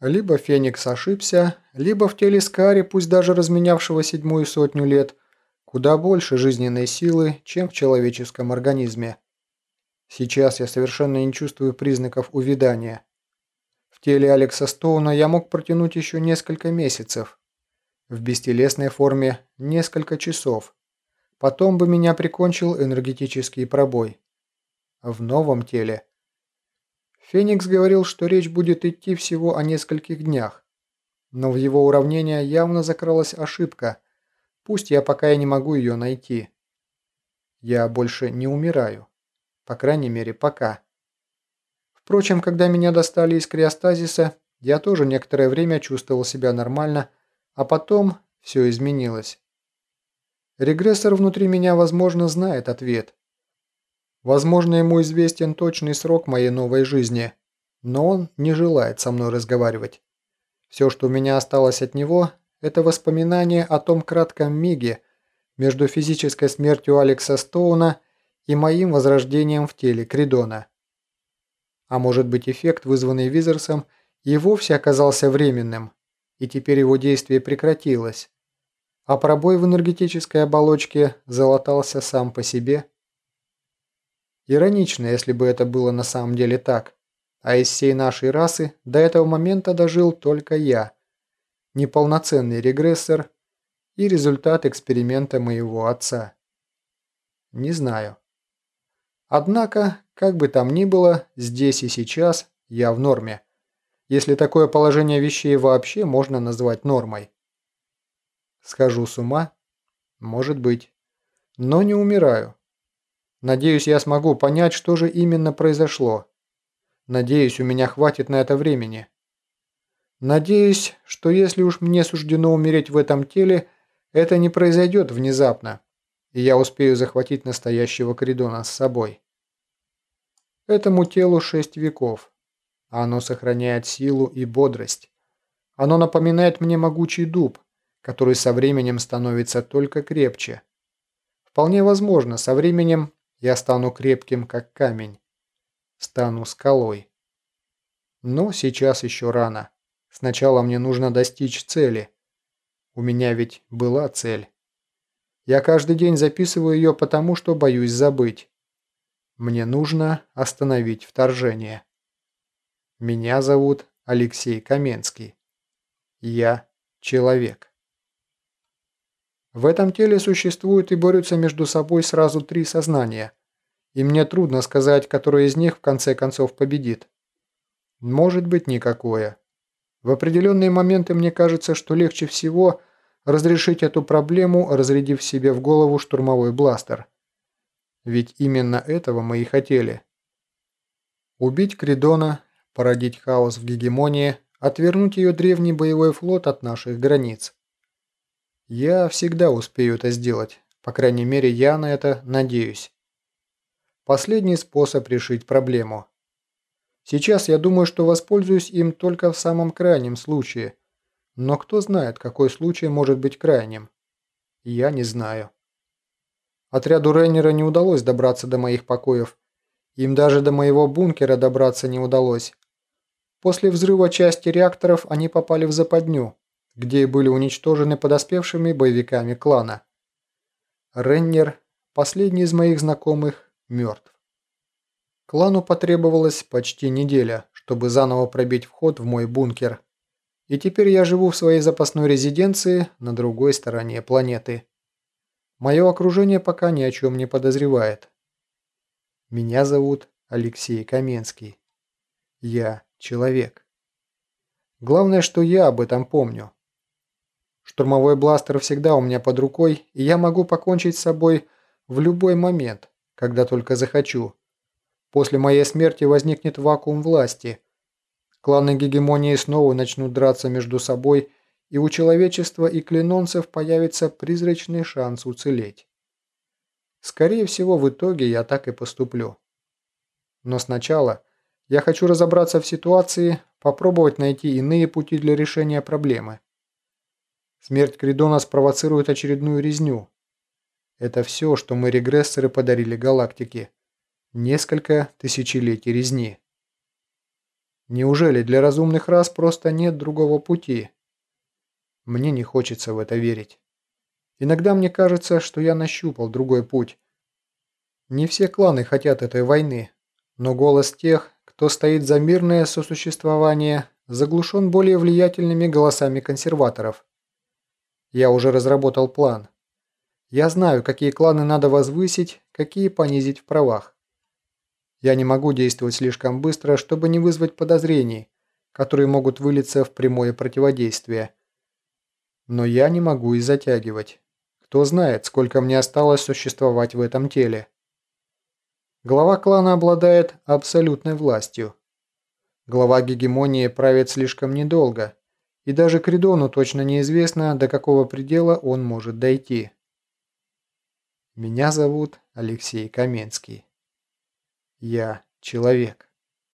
Либо Феникс ошибся, либо в теле Скари, пусть даже разменявшего седьмую сотню лет, куда больше жизненной силы, чем в человеческом организме. Сейчас я совершенно не чувствую признаков увядания. В теле Алекса Стоуна я мог протянуть еще несколько месяцев. В бестелесной форме – несколько часов. Потом бы меня прикончил энергетический пробой. В новом теле. Феникс говорил, что речь будет идти всего о нескольких днях. Но в его уравнение явно закралась ошибка. Пусть я пока и не могу ее найти. Я больше не умираю. По крайней мере, пока. Впрочем, когда меня достали из криостазиса, я тоже некоторое время чувствовал себя нормально, а потом все изменилось. Регрессор внутри меня, возможно, знает ответ. Возможно, ему известен точный срок моей новой жизни, но он не желает со мной разговаривать. Все, что у меня осталось от него, это воспоминание о том кратком миге между физической смертью Алекса Стоуна и моим возрождением в теле Кридона. А может быть эффект, вызванный Визерсом, и вовсе оказался временным, и теперь его действие прекратилось, а пробой в энергетической оболочке залатался сам по себе. Иронично, если бы это было на самом деле так, а из всей нашей расы до этого момента дожил только я, неполноценный регрессор и результат эксперимента моего отца. Не знаю. Однако, как бы там ни было, здесь и сейчас я в норме. Если такое положение вещей вообще можно назвать нормой. Схожу с ума? Может быть. Но не умираю. Надеюсь, я смогу понять, что же именно произошло. Надеюсь, у меня хватит на это времени. Надеюсь, что если уж мне суждено умереть в этом теле, это не произойдет внезапно, и я успею захватить настоящего Кридона с собой. Этому телу шесть веков. Оно сохраняет силу и бодрость. Оно напоминает мне могучий дуб, который со временем становится только крепче. Вполне возможно, со временем я стану крепким, как камень. Стану скалой. Но сейчас еще рано. Сначала мне нужно достичь цели. У меня ведь была цель. Я каждый день записываю ее потому, что боюсь забыть. Мне нужно остановить вторжение. Меня зовут Алексей Каменский. Я человек. В этом теле существуют и борются между собой сразу три сознания, и мне трудно сказать, которое из них в конце концов победит. Может быть, никакое. В определенные моменты мне кажется, что легче всего разрешить эту проблему, разрядив себе в голову штурмовой бластер. Ведь именно этого мы и хотели. Убить Кридона, породить хаос в гегемонии, отвернуть ее древний боевой флот от наших границ. Я всегда успею это сделать, по крайней мере я на это надеюсь. Последний способ решить проблему. Сейчас я думаю, что воспользуюсь им только в самом крайнем случае. Но кто знает, какой случай может быть крайним? Я не знаю. Отряду Рейнера не удалось добраться до моих покоев. Им даже до моего бункера добраться не удалось. После взрыва части реакторов они попали в западню, где и были уничтожены подоспевшими боевиками клана. Рейнер, последний из моих знакомых, мертв. Клану потребовалась почти неделя, чтобы заново пробить вход в мой бункер. И теперь я живу в своей запасной резиденции на другой стороне планеты. Мое окружение пока ни о чем не подозревает. Меня зовут Алексей Каменский. Я человек. Главное, что я об этом помню. Штурмовой бластер всегда у меня под рукой, и я могу покончить с собой в любой момент когда только захочу. После моей смерти возникнет вакуум власти. Кланы гегемонии снова начнут драться между собой, и у человечества и клинонцев появится призрачный шанс уцелеть. Скорее всего, в итоге я так и поступлю. Но сначала я хочу разобраться в ситуации, попробовать найти иные пути для решения проблемы. Смерть Кридона спровоцирует очередную резню, это все, что мы регрессоры подарили галактике. Несколько тысячелетий резни. Неужели для разумных рас просто нет другого пути? Мне не хочется в это верить. Иногда мне кажется, что я нащупал другой путь. Не все кланы хотят этой войны, но голос тех, кто стоит за мирное сосуществование, заглушен более влиятельными голосами консерваторов. Я уже разработал план. Я знаю, какие кланы надо возвысить, какие понизить в правах. Я не могу действовать слишком быстро, чтобы не вызвать подозрений, которые могут вылиться в прямое противодействие. Но я не могу и затягивать. Кто знает, сколько мне осталось существовать в этом теле. Глава клана обладает абсолютной властью. Глава гегемонии правит слишком недолго, и даже Кридону точно неизвестно, до какого предела он может дойти. Меня зовут Алексей Каменский. Я человек.